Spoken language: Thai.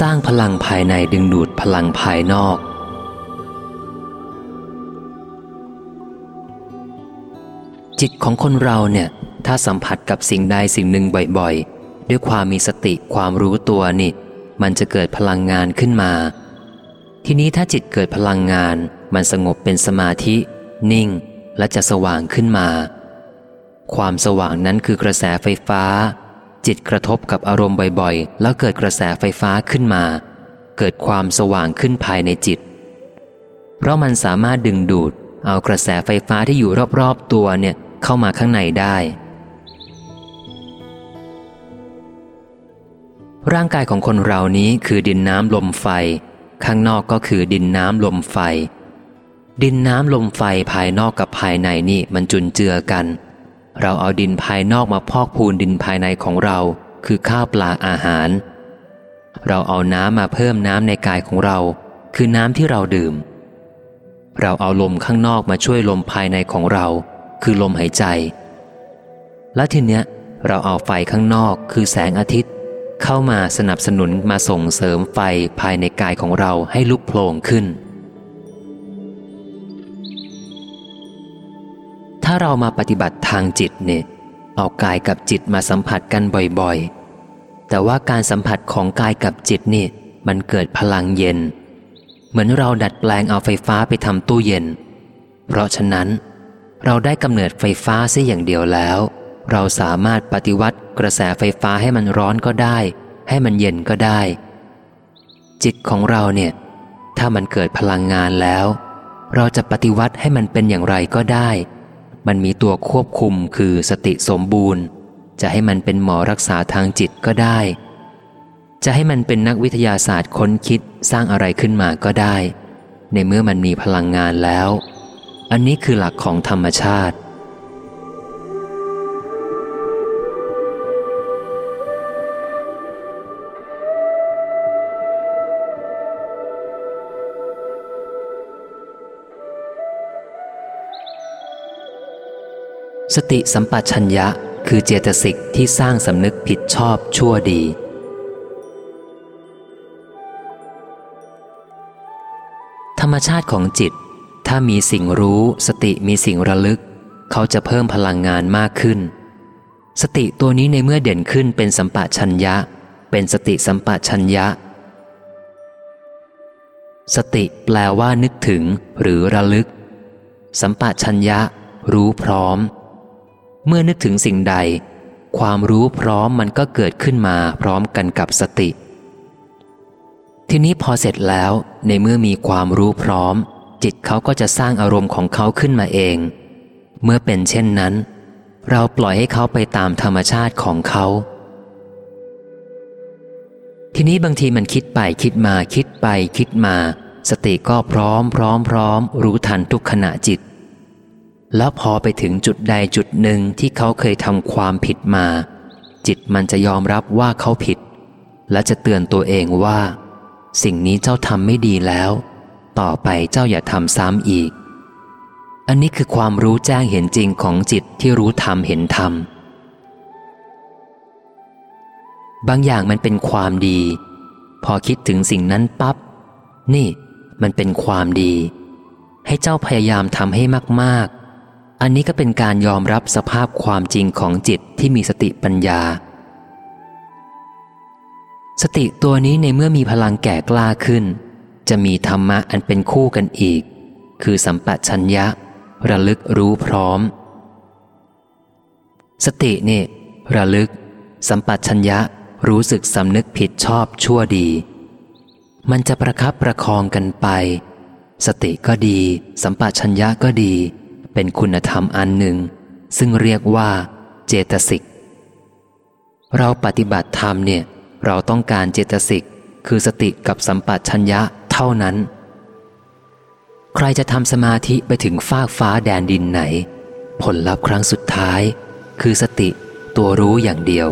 สร้างพลังภายในดึงดูดพลังภายนอก จิตของคนเราเนี่ย ถ้าสัมผัสกับสิ่งใดสิ่งหนึ่งบ่อยๆ ด้วยความมีสติความรู้ตัวนี่ มันจะเกิดพลังงานขึ้นมา ทีนี้ถ้าจิตเกิดพลังงาน มันสงบเป็นสมาธิ นิ่ง และจะสว่างขึ้นมา ความสว่างนั้นคือกระแสไฟฟ้า จิตกระทบกับอารมณ์บ่อยๆ แล้วเกิดกระแสไฟฟ้าขึ้นมา เกิดความสว่างขึ้นภายในจิต เพราะมันสามารถดึงดูด เอากระแสไฟฟ้าที่อยู่รอบๆตัวเนี่ยเข้ามาข้างในได้ ร่างกายของคนเรานี้คือดินน้ำลมไฟ ข้างนอกก็คือดินน้ำลมไฟ ดินน้ำลมไฟภายนอกกับภายในนี่มันจุนเจือกัน เราเอาดินภายนอกมาพอกพูนดินภายในของเรา คือข้าวปลาอาหาร เราเอาน้ำมาเพิ่มน้ำในกายของเรา คือน้ำที่เราดื่ม เราเอาลมข้างนอกมาช่วยลมภายในของเรา คือลมหายใจ และทีเนี้ยเราเอาไฟข้างนอกคือแสงอาทิตย์ เข้ามาสนับสนุนมาส่งเสริมไฟภายในกายของเราให้ลุกโผล่ขึ้นาเรามาปฏิบัติทางจิตเนี่ย เอากายกับจิตมาสัมผัสกันบ่อยๆ แต่ว่าการสัมผัสของกายกับจิตนี่มันเกิดพลังเย็น เหมือนเราดัดแปลงเอาไฟฟ้าไปทำตู้เย็น เพราะฉะนั้น เราได้กำเนิดไฟฟ้าเสียอย่างเดียวแล้ว เราสามารถปฏิวัติกระแสไฟฟ้าให้มันร้อนก็ได้ ให้มันเย็นก็ได้ จิตของเราเนี่ย ถ้ามันเกิดพลังงานแล้ว เราจะปฏิวัติให้มันเป็นอย่างไรก็ได้ มันมีตัวควบคุมคือสติสมบูรณ์ จะให้มันเป็นหมอรักษาทางจิตก็ได้ จะให้มันเป็นนักวิทยาศาสตร์ค้นคิดสร้างอะไรขึ้นมาก็ได้ ในเมื่อมันมีพลังงานแล้ว อันนี้คือหลักของธรรมชาติ สติสัมปชัญญะคือเจตสิกที่สร้างสำนึกผิดชอบชั่วดี ธรรมชาติของจิต ถ้ามีสิ่งรู้ สติมีสิ่งระลึก เขาจะเพิ่มพลังงานมากขึ้น สติตัวนี้ในเมื่อเด่นขึ้นเป็นสัมปชัญญะ เป็นสติสัมปชัญญะ สติแปลว่านึกถึงหรือระลึก สัมปชัญญะ รู้พร้อม เมื่อนึกถึงสิ่งใด ความรู้พร้อมมันก็เกิดขึ้นมาพร้อมกันกับสติ ทีนี้พอเสร็จแล้วในเมื่อมีความรู้พร้อม จิตเขาก็จะสร้างอารมณ์ของเขาขึ้นมาเอง เมื่อเป็นเช่นนั้น เราปล่อยให้เขาไปตามธรรมชาติของเขาทีนี้บางทีมันคิดไปคิดมาคิดไปคิดมา สติก็พร้อมพร้อมพร้อม รู้ทันทุกขณะจิต แล้วพอไปถึงจุดใดจุดหนึ่งที่เขาเคยทำความผิดมา จิตมันจะยอมรับว่าเขาผิด และจะเตือนตัวเองว่า สิ่งนี้เจ้าทำไม่ดีแล้ว ต่อไปเจ้าอย่าทำซ้ำอีก อันนี้คือความรู้แจ้งเห็นจริงของจิตที่รู้ธรรมเห็นธรรมบางอย่างมันเป็นความดี พอคิดถึงสิ่งนั้นปับ๊บนี่ มันเป็นความดี ให้เจ้าพยายามทำให้มากๆ อันนี้ก็เป็นการยอมรับสภาพความจริงของจิตที่มีสติปัญญา สติตัวนี้ในเมื่อมีพลังแก่กล้าขึ้น จะมีธรรมะอันเป็นคู่กันอีก คือสัมปชัญญะ ระลึกรู้พร้อม สตินี่ระลึก สัมปชัญญะรู้สึกสำนึกผิดชอบชั่วดี มันจะประคับประคองกันไป สติก็ดี สัมปชัญญะก็ดี เป็นคุณธรรมอันหนึ่ง ซึ่งเรียกว่า เจตสิก เราปฏิบัติธรรมเนี่ย เราต้องการเจตสิก คือสติกับสัมปชัญญะเท่านั้น ใครจะทำสมาธิไปถึงฟากฟ้าแดนดินไหน ผลลัพธ์ครั้งสุดท้าย คือสติตัวรู้อย่างเดียว